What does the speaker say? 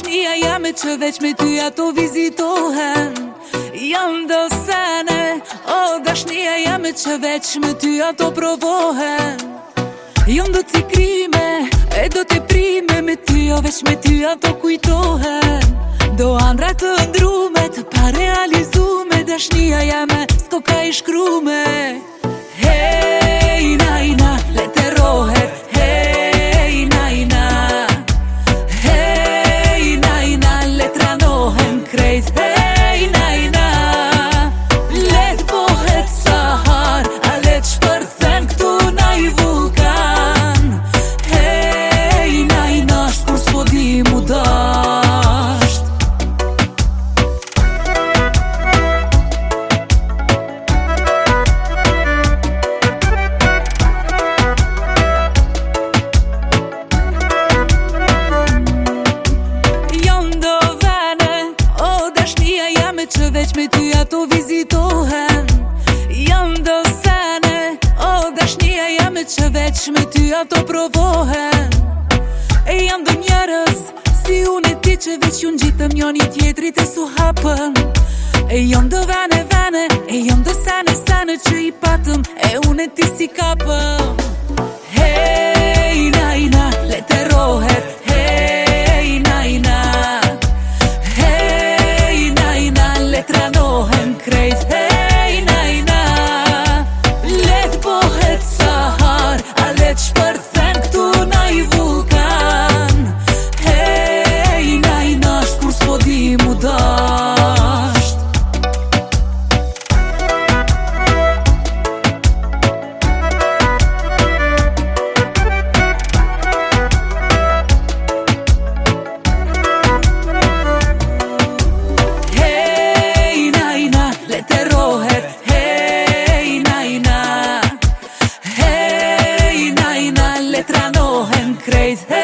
Shtia jame që veç me ty ato vizitohen Jam do sene O da shtia që veç me ty ato provohen Jam do cikrime E do të prime me ty o veç me ty ato kujtohen Do andra të ndrume të pare realizume Da shtia s'ko ka i shkrume Days. Hey. Vesh me ty ato vizitohen Jam do sene O dash nje jam e që veç me ty ato provohen E jam do njerës Si unë e ti që veç ju në gjitëm jo njën i tjetrit e su hapën E jam do vene vene E jam do sene sene që i patëm E unë e ti si kapëm great. Hey.